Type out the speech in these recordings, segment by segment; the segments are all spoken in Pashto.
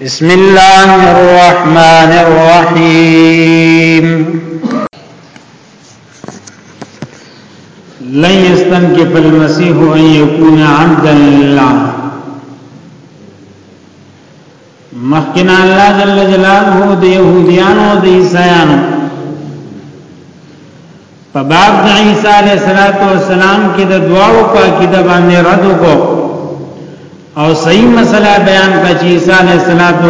بسم الله الرحمن الرحيم لن يستنكف المسيح أن يكون عبدا لله مخکنا الله جل جلاله د يهوديانو د عيسایانو په باب د عیسی علیه السلام کې د دواړو په عقیده باندې رد وکړو او صحیح مسله بیان کړه چې عیسی علیه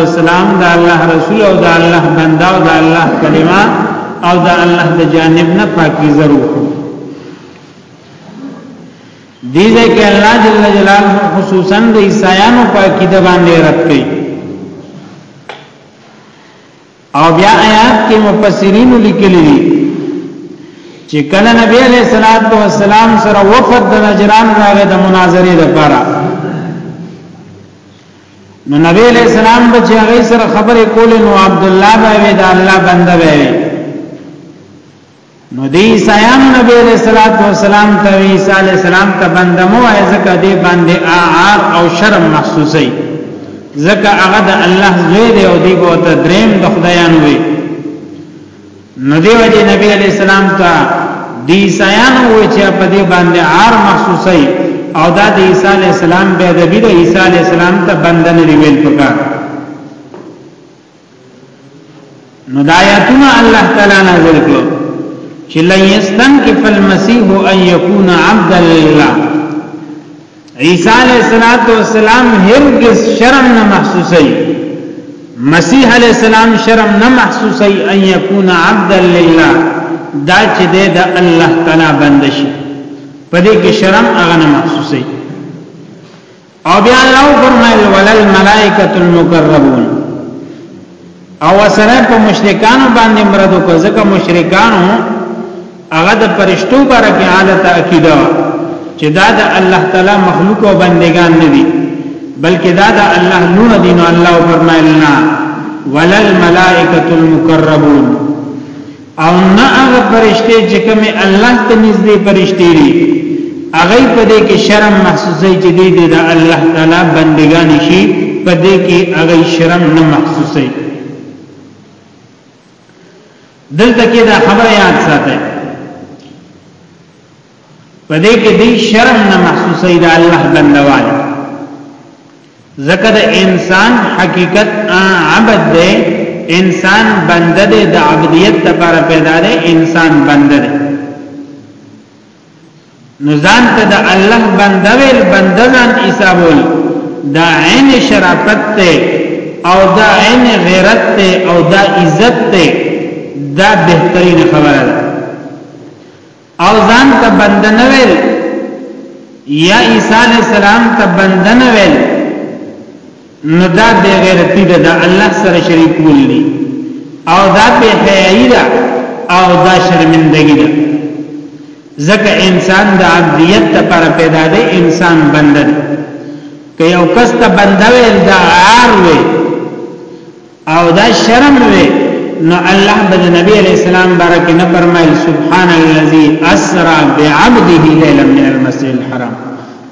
السلام د الله رسول او د الله بنده او د الله کلمه او د الله د جانب نه پاکي ضرور دي ځکه الله جل جلاله خصوصا د عیسایانو په عقیده باندې رد کړي او بیا آیات کې مفسرین لیکلي دي چې کله نبی علیہ الصلوۃ والسلام سره وفد د نجران راغی د مناظره لپاره نو نبی علیہ السلام به چې هغه سره خبرې کولې نو عبد الله به وی دا الله بنده وی نو دی عیسایانو نبی علیہ الصلوۃ والسلام ته عیسی علیہ السلام ته بندمو ځکه دی باندې اعار او شرم محسوسي ځکه هغه د الله زوی دی او دی بوته دریم د خدایانو وی نو دی وجه نبی علیہ السلام ته دی عیسایانو وی چې په دې باندې اعار محسوسي او دا د عیسی علیہ السلام به د عیسی علیہ السلام ته بندنه ویل پکار نو دایاتونه الله تعالی نازل کړو چې لن یستنکف المسیح ان یکون عبد لله عیسی علیہ الصلوۃ والسلام هرگز شرم نه محسوسي مسیح علیہ السلام شرم نه محسوسي ان یکون عبد لله دا چې د الله تعالی بندشي پدې کې شرم هغه نه محسوسي او بیا الله فرمایل ولل ملائکۃ المقربون او سره په مشرکانو باندې مراد کو ځکه مشرکانو هغه د پرشتو برکه حالت عقیده چې دا د الله تعالی مخلوق او بندگان نه دي بلکې دا د الله نور دي نو الله فرمایلنا ولل ملائکۃ المقربون او نه هغه فرشته چې کوم الله ته نږدې فرشتي دي هغه په دې کې شرم محسوسي چې دې د الله تعالی بندگان شي په دې کې هغه شرم نه محسوسي دلته کې دا خبره یاد ساته په دې کې دې شرم نه محسوسې د الله بندوال زکه د انسان حقیقت عبد دی انسان بنده دی د عبدیت لپاره پیدا دی انسان بنده دی نو ځان ته د الله بنده ویل بنده ځان حسابول دا عین شرافت ته او دا عین غیرت ته او دا عزت ته دا بهترین خبره ده او ځان ته بنده نه ویل یا عیسی علی السلام ته بنده نه ویل نو دا د غیرتی ده د الله سره شریک ولدي او دا په حیاي ده او دا شرمندګي ده ځکه انسان د عبدیت لپاره پیدا دی انسان بنده دی که یو کس ته بنده ویل دا عار وي او دا شرم وی نو الله بد نبی علیہ السلام بارک نه فرمایل سبحان الذي اسرا بعبده ليلا من المسجد الحرام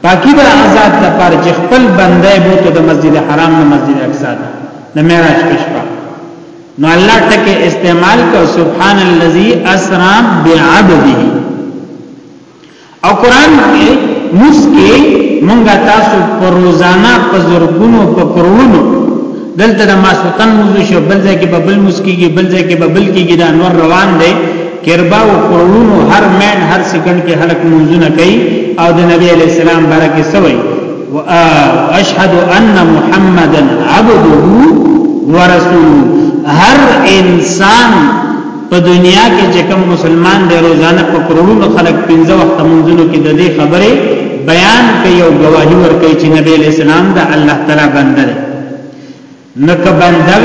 پاکی به آزاد د پر چې خپل بنده بو ته د مسجد حرام نه مسجد اقصا د معراج پښپا نو الله ټکه استعمال کو سبحان الذي اسرا بعبده او قران کې مسکه مونږه تاسو پر روزانه په زرګونو په کرونو دلته د ماسوتن موضوع شو بل ځای کې ببل مسکیږي بل ځای کې ببل کېږي دا نور روان دی کربا او کرونو هر مین هر سکند کې خلق منځونه کوي او د نبی علی السلام برکه سوی واشهد ان محمدن عبده ورسوله هر انسان په دنیا کې چې کوم مسلمان دی روزانه په کرونو خلک پنځه وخت منځونو کې د دې خبرې بیان کوي او گواهی ورکوي چې نبی علیہ السلام د الله تعالی بنده دی نو که بنده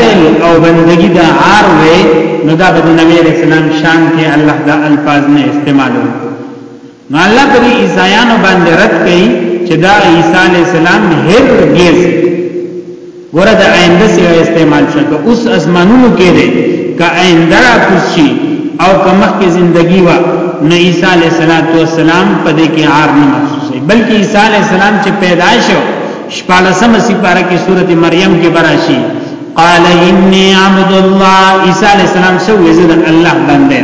او بندگی د عار وي نو دا د نبی علیہ السلام شان کې الله دا الفاظ نه استعمالوي نو الله پر عیسایانو باندې رد کوي چې دا عیسی علی السلام هرگز ورته آینده سی استعمال شي که اوس اسمانونو کې دی که آینده را کوشي او که مخکې ژوندۍ و نو عیسی علی السلام په دې کې عار نه محسوسه بلکې عیسی علی السلام چې پیدا شو شپالسم سی پارا کې سورته مریم کې براشي قال انی عبد الله عیسی علی السلام سو زید الله بنده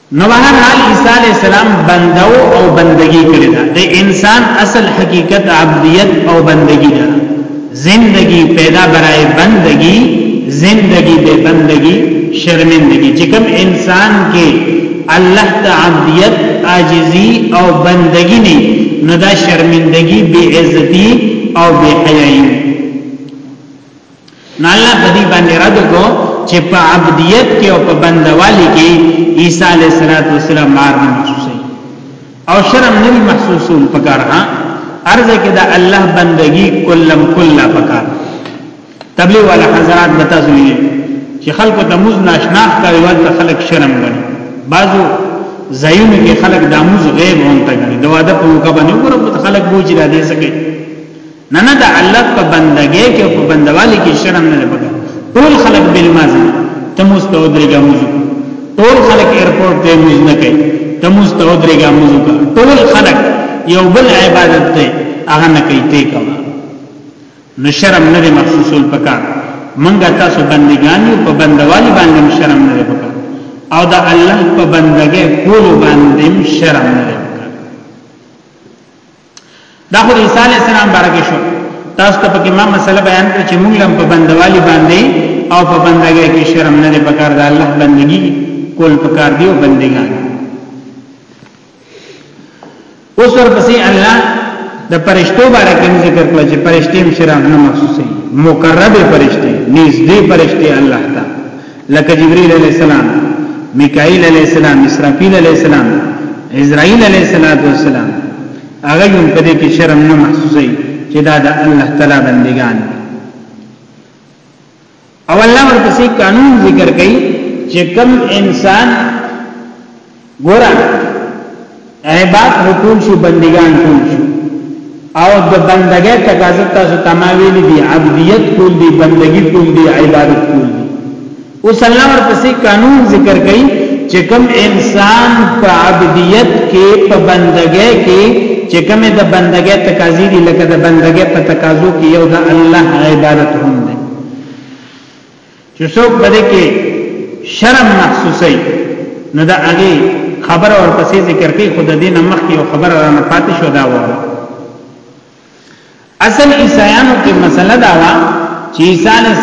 نو هر حال عیسی علی السلام بندو او بندگی کړی دا د انسان اصل حقیقت عبدیت او بندگی ده زندگی پیدا برای بندگی زندگی به بندگی شرمندگی چې کوم انسان کې الله ته عبدیت عاجزی او بندگی نه نو دا شرمندگی بی عزتی او بی حیائی نو الله په دې باندې رد کو چې په عبدیت کې او په بندوالي کې عیسی علیه السلام مار نه محسوسي او شرم نه محسوسول پکار ها ارزه کې دا الله بندگی کلم کلا پکار تبلیغ والا حضرات بتا سوي چې خلکو ته موز ناشناخ کوي ولته خلک شرم غني بعضو زایونه کې خلک د موز غیب هونته غني د واده په موقع باندې وګورم خلک بوج را دي سکے نه نه د الله په بندګۍ کې په بندوالي کې شرم نه لګي ټول خلک بل مازه ته مستودرګه موضوع ټول خلک ایرپورټ ته موز نه کوي ته مستودرګه موضوع ټول خلک یو بل عبادت ته هغه نه کوي ته کوي نو شرم نه دی مخصوصول پکا منګه تاسو بندگان یو په بندوالي باندې شرم نه دی پکا او دا الله په بندګۍ کول باندې شرم نه دی دا خو عیسی علی السلام بارکه شو تاسو ته پکې ما مسله بیان کړ چې موږ لم په بندوالي باندې او په بندګۍ کې شرم نه لري پکار دا الله بندگی کول پکار دی او بندګان اوس ورپسې الله د پرشتو باره کې ذکر کړ چې پرشتي هم شرم نه محسوسې مقرب پرشتي نږدې پرشتي الله لکه جبريل عليه السلام میکائیل علیہ السلام اسرافیل علیہ السلام اسرائیل علیہ الصلوۃ والسلام هغه یو په دې کې شرم نه محسوسي چې دا د الله تعالی بندگان او الله ورپسې قانون ذکر کوي چې کم انسان ګوره عباد حکول شو بندگان کول شو او د بندګۍ تقاضا تاسو تماویل دي عبدیت کول دي بندگی کول دي عبادت کول دي اوس الله ورپسې قانون ذکر کړي چې کوم انسان په عبدیت کې په بندګۍ کې چې کوم د بندګۍ تقاضې دي لکه د بندګۍ په تقاضو کې یو د الله عبادت هم چې څوک په دې کې شرم محسوسي نو دا هغه خبر او پسې ذکر کوي خود دین مخکې او خبر را نه پاتې شو دا و اصل عیسایانو کې مسله دا و چې عیسی علیه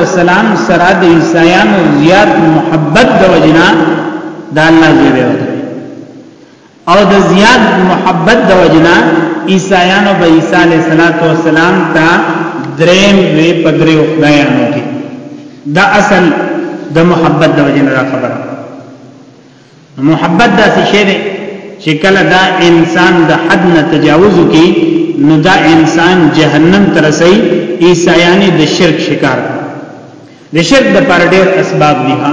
السلام سره د عیسایانو زیات محبت د وجنا د الله زیره او د زیات محبت د وجنا عیسایانو به عیسی علیه السلام ته دریم وی پدری او خدایانو کې دا اصل د محبت د وجنا را خبره محبت دا څه شی دی چې کله دا انسان د حد نه تجاوز کی نو دا انسان جهنم ترسي عیسایانی د شرک شکار د شرک د پر ډیر اسباب دي ها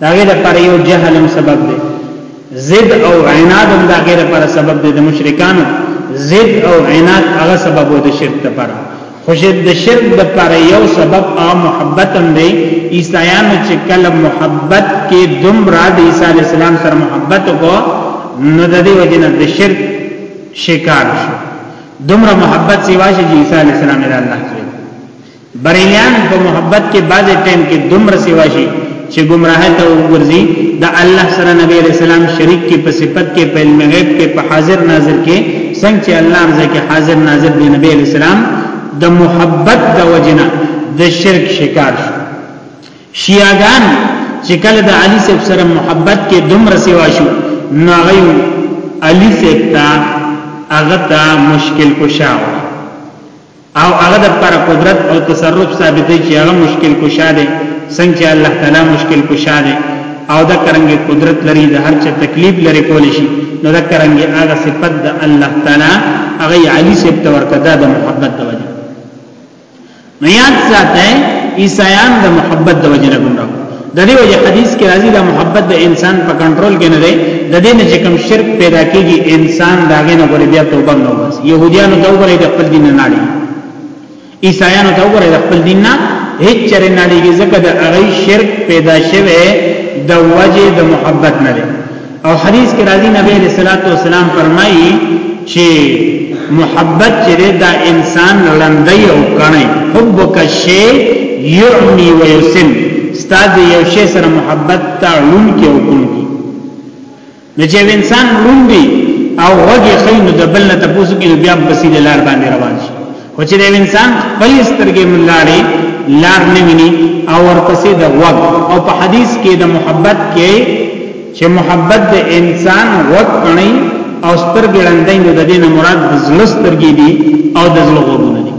دا غي د پر یو جهل هم سبب دی زد او عناد هم دا غي د پر سبب دی د مشرکانو زد او عناد هغه سبب و د شرک د پر خو د شرک د پر یو سبب او محبت هم دی عیسایانو چې کله محبت کې دومره د عیسی علی السلام سره محبت وکړو نو د دې وجنه د شرک شکار شو دومره محبت سیوا شي عیسی علی السلام د الله بریلیان په محبت کې بعد ټیم کې دومره سیوا شي چې گمراه ته وګرځي د الله سره نبی رسول الله شریک کې په صفت کې په علم غیب کې په حاضر ناظر کې څنګه چې الله امزه کې حاضر ناظر دی نبی رسول الله د محبت د وجنا د شرک شکار شو شیعاګان چې کله د علی صاحب سره محبت کې دومره سیوا شو نو غيو علی صاحب ته هغه ته مشکل کوشاو او هغه د پر قدرت او تصرف ثابتې چې هغه مشکل کشا دی څنګه چې الله تعالی مشکل کشا دی او د کرنګي قدرت لري د هر چا تکلیف لري کول شي نو د کرنګي هغه صفت د الله تعالی هغه علی سب تور کدا د محبت د وجه نه یاد ساته عیسایان د محبت د وجه نه ګمراه د دې وجه حدیث کې راځي دا محبت د انسان په کنټرول کې نه دی د دې نه چې کوم شرک پیدا کیږي انسان داګه نه غوړي بیا توبه نه وباسي يهوديانو ته وګورئ د خپل دین نه ناړي عیسایانو ته وګورئ د خپل دین نه هیڅ چره ناړيږي ځکه د هغه شرک پیدا شوه د وجه د محبت نه دی او حدیث کې راځي نبی علیہ الصلوۃ والسلام فرمایي چې محبت چې دا انسان لړندې او کڼې حب کشی یعمی و یسم استاد یو شی سره محبت ته لون کې او کون کې نو چې انسان لون دی او وږي خین د بل نه تاسو کې بیا بسیله لار باندې روان شي خو چې د انسان خپل سترګې ملاړې لار نه ویني او ورپسې د وګ او په حدیث کې د محبت کې چې محبت د انسان وګ کڼي او سترګې لندې نو د دې نه مراد د زړه سترګې دي او د زړه غوونه دي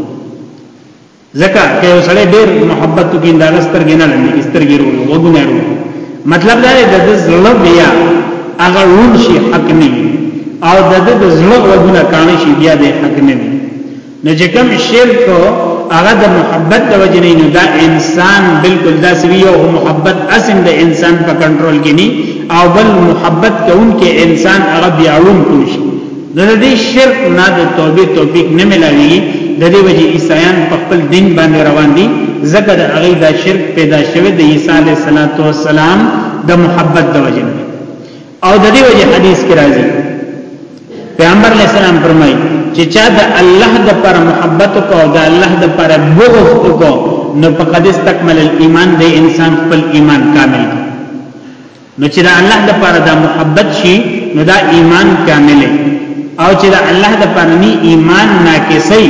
ځکه که یو سړی ډېر محبت کوي دا سترګې نه لندې سترګې ورو وګونه ورو مطلب دا دی د زړه بیا هغه ړون شي حق نه وي او د د زړه غوونه کانه شي بیا د حق نه وي نو چې کوم شرک هغه د محبت د وجې نه نو دا انسان بالکل دا سوي او محبت اسن د انسان په کنټرول کې نه او بل محبت کوونکې انسان هغه بیا ړون کوي نو د دې شرک نه د توبې توفیق نه ملاوي د دې وجه عیسایان په خپل دین باندې روان دي ځکه د هغه دا شرک پیدا شوی د عیسی علیه السلام د محبت د وجه او د دې وجه حدیث کې راځي پیغمبر علیه السلام فرمایي چې چا د الله د پر محبت کو او د الله د پر بغض کو نو فقد استكمل الايمان د انسان خپل ایمان کامل نو چې دا الله د پاره دا محبت شي نو دا ایمان کامل او چې دا الله د پاره ني ایمان ناقصي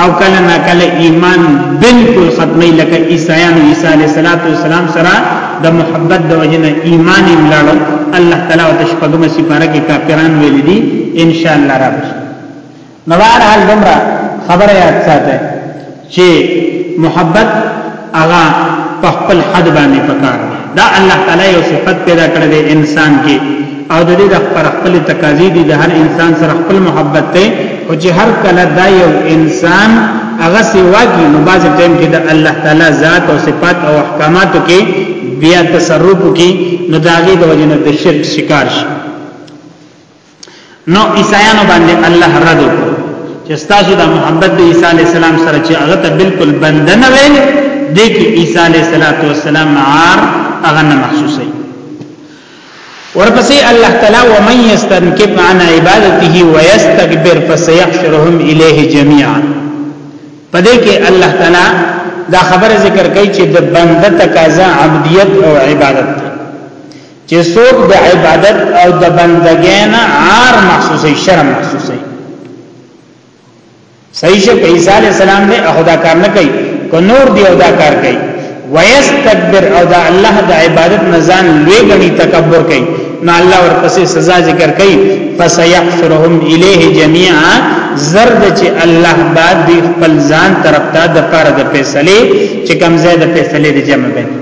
او کله نا کله ایمان بالکل ختمي لکه عیسایانو عیسی علیه السلام سره د محبت د وجنه ایمان یې ملاړو الله تعالی او تشپګم سي پاره کې کافران ویل دي ان شاء الله راځي نو بهر حال دومره خبره یاد ساته چې محبت هغه په خپل حد باندې پکار دا الله تعالی یو صفت پیدا کړی دی انسان کې او د دې د خپل خپل تقاضې دي د هر انسان سره خپل محبت ته او چې هر کله دا یو انسان هغه سیوا کی نو باز ټیم کې د الله تعالی ذات او صفات او احکاماتو کې بیا تصرف کی نو داګه د وجنه د شرک شکار شي نو عیسایانو باندې الله رد وکړ چې تاسو د محبت د عیسی علی السلام سره چې هغه ته بالکل بندنه ویل د کې عیسی علی السلام عار هغه نه محسوسه ورپسې الله تعالی و من یستنکب عن عبادته ويستكبر فسيحشرهم الیه جميعا پدې کې الله تعالی دا خبره ذکر کوي چې د بنده تقاضا عبدیت او عبادت چې څوک د عبادت او د بندګۍ نه عار محسوسي شرم محسوسي صحیح شه عیسی علی السلام دې خدا کار نه کوي کو نور دی او دا کار کوي ويستكبر او دا الله د عبادت نزان لوی غني تکبر کوي نو الله ورپسې سزا ذکر کوي فسيحشرهم اليه جميعا زرد چې الله بعد دی خپل ځان طرف ته د پر د فیصله چې کمزې د فیصله د جمع بني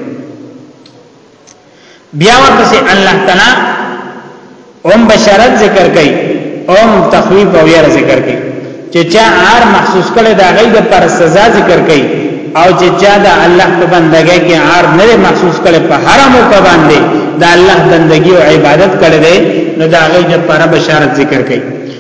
بیا ورپسې الله تعالی هم بشارت ذکر کوي هم تخویف او ير ذکر کوي چې چا عار محسوس کړي دا غي د پر سزا ذکر کوي او چې چا د الله په بندګۍ کې عار نه محسوس کړي په حرام او په باندې د الله بندگی او عبادت کړي نو دا غي د پر بشارت ذکر کوي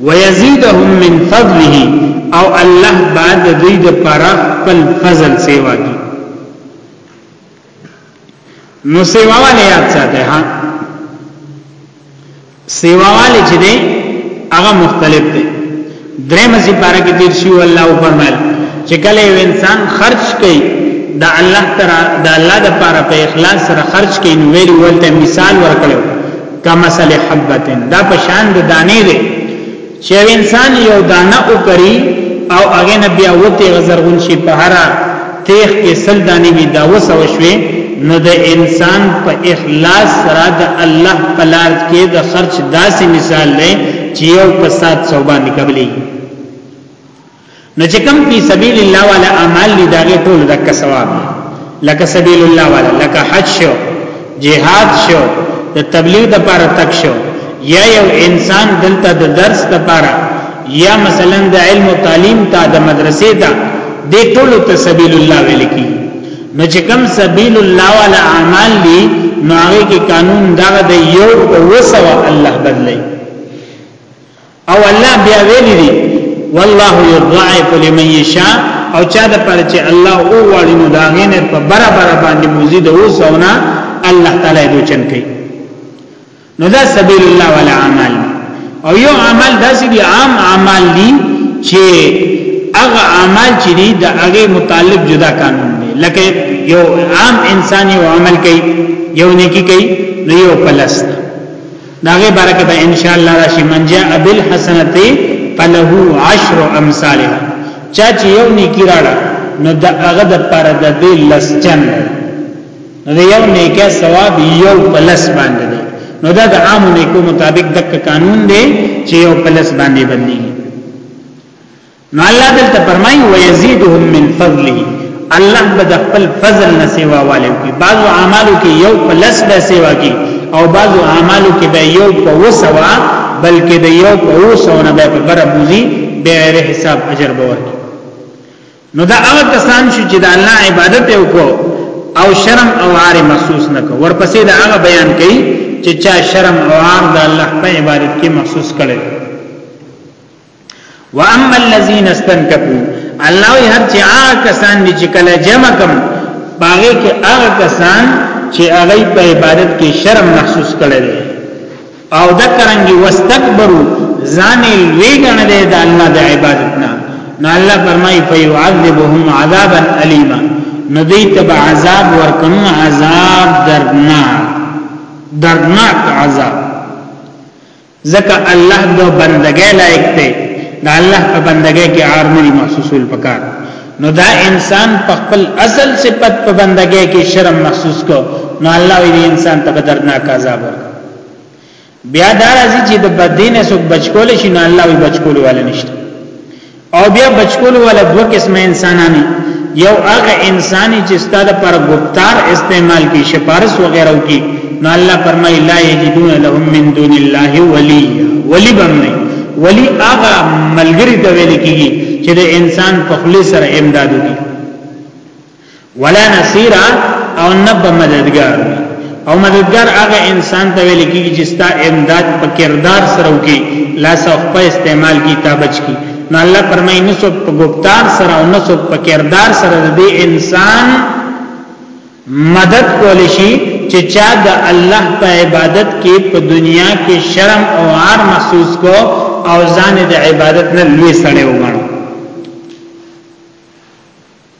ويزيدهم من فضله او الله بعد دوی د پاره خپل فضل سیوا کی نو سیوا والے یاد ساته ها سیوا والے چې دی هغه مختلف دی درې مزي پاره کې تیر شو الله او فرمایل چې کله یو انسان خرج کوي دا الله تعالی دا الله د پاره په اخلاص سره خرج کوي نو ویل ورته مثال ورکړو کمثل حبتن دا پشان د دانې دی چې انسان یو دانه وکړي او هغه نه بیا وته غزرغون شي په هر تیخ کې سل دانې وي دا وسو شوي نو د انسان په اخلاص سره د الله په لار کې د خرج داسې مثال دی چې یو په سات صوبان قبلي نو چې کوم فی سبیل الله والا اعمال دي دا غي ټول دک ثواب لکه سبیل الله والا لکه حج شو جهاد شو د تبلیغ د پاره تک شو یا یو انسان دلته د درس د پاره یا مثلا د علم او تعلیم ته د مدرسې ته د ټول ته سبیل الله ویل کی نو چې کوم سبیل الله والا اعمال دي نو هغه کې قانون دا د یو او وسو الله بدلی او الله بیا ویلی دی والله یضاعف لمن یشاء او چا د پر چې الله او واړي نو دا غینه په برابر باندې مزید او سونا الله تعالی دې چن کوي نو دا سبیل الله ولا عمل او یو عمل داسې دی عام عمل دی چې هغه عمل چې دی د هغه متعلق جدا قانون دی لکه یو عام انساني عمل کوي یو نیکی کوي نو یو پلس داغه برکت ان شاء الله راشي من جاء بالحسنه فله عشر امثالها چا چې یو نیکی راړه نو د هغه د پر د دې لس چن نو یو نیکه ثواب یو پلس باندې دی نو دا د عام نیکو مطابق د قانون دی چې یو پلس باندې بدلی نو الله دلته فرمایي ويزيدهم من فضله الله به د خپل فضل نه سیوا والو کې بعضو اعمالو کې یو پلس به سیوا کې او بعضو اعمالو کې به یو په وسوا بلکې د یو په وسو نه به په بره موزي به غیر حساب اجر به ورکړي نو دا هغه کسان شي چې د الله عبادت وکړو او شرم او عار محسوس نکو ورپسې دا هغه بیان کړي چې چا شرم او عار د الله په عبادت کې محسوس کړي واما الذين استنكفوا الله هر چې هغه کسان دي چې کله جمع کم باغې کې هغه کسان چې هغه په عبادت کې شرم محسوس کړي او د کرنګي واستكبروا ځان لوی ګڼل دي د الله د عبادت نه نو الله فرمایي فيعذبهم عذابا اليما ندی تب عذاب ورکن عذاب دردناک دردناک عذاب ځکه الله د بندګۍ لایق دی د الله په بندګۍ کې عار نه محسوسول پکار نو دا انسان په خپل اصل صفت په بندګۍ کې شرم محسوس کو نو الله دې انسان ته دردناک عذاب ورکړي بیا دا راځي چې د بدینه سو بچکول شي نو الله وي بچکول والا نشته او بیا بچکول ولا دو قسمه انسانانی یو هغه انساني چې ستاده پر ګفتار استعمال کی شپارس وغیرہ کی نو الله فرمای لا یجدون لهم من دون الله ولی ولی بمنی ولی هغه ملګری ته ویل کیږي چې د انسان په خلی سره امداد وکړي ولا نصيرا او نب مددگار او مددگار هغه انسان ته ویل کیږي چې ستا امداد په کردار سره وکي لا څوک په استعمال کی تابچ کی نو الله فرمایي نو څوک په ګفتار سره او نو څوک په کردار سره د دې انسان مدد کول شي چې چا د الله په عبادت کې په دنیا کې شرم او عار محسوس کو او ځان د عبادت نه لوی سړی وګڼو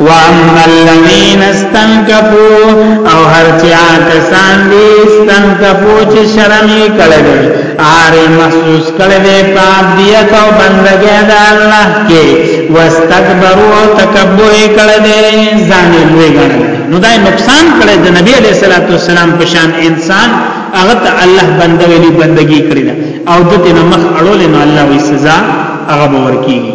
واما الذين استنكفوا او هر چا کسان دي استنكفوا چې شرم یې کړی دی آر محسوس کړی دی پابدیت او بندګی د الله کې واستكبروا تکبر کړی دی ځان یې لوی ګڼل نو دا نقصان کړی د نبی عليه الصلاه والسلام په شان انسان هغه ته الله بنده ویلي بندگی کړی او دته مخ اړول نو الله وی سزا هغه ورکیږي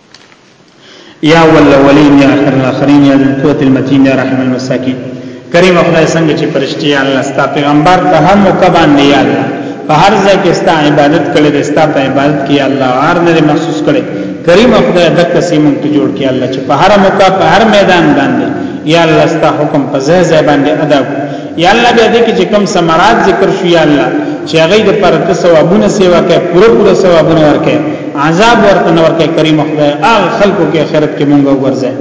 یا ولولین یا اخر الاخرین یا ذل قوت المتین یا رحم المساکین کریم خدای څنګه چې پرشتي الله ستا پیغمبر ته هر موقع باندې یا الله په هر ځای کې ستا عبادت کړي د ستا په عبادت کې الله هر نه محسوس کړي کریم خدای د قسم ته جوړ کې الله چې په هر موقع په هر میدان باندې یا الله ستا حکم په ځای ځای باندې ادا کړي یا الله بیا دې کې چې کم ثمرات ذکر شو یا الله چې هغه د پر ته ثوابونه سیوا کوي پوره پوره ثوابونه ورکړي عذاب ورته نور کوي کریم خدای هغه خلکو کې آخرت کې مونږ وګرځي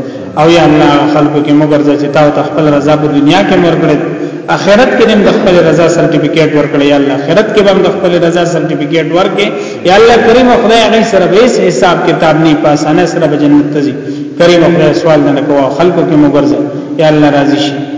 او یا الله خلکو کې مونږ ورځي چې تاسو خپل رضا په دنیا کې مور کړی اخرت کې هم د خپل رضا سرټیفیکیټ ورکړي یا الله اخرت کې هم د خپل رضا سرټیفیکیټ ورکړي یا الله کریم خدای هغه سره به حساب کتاب نه پاسانه سره به جنت ته ځي کریم خدای سوال نه کوه خلکو کې مونږ ورځي یا الله راضي شي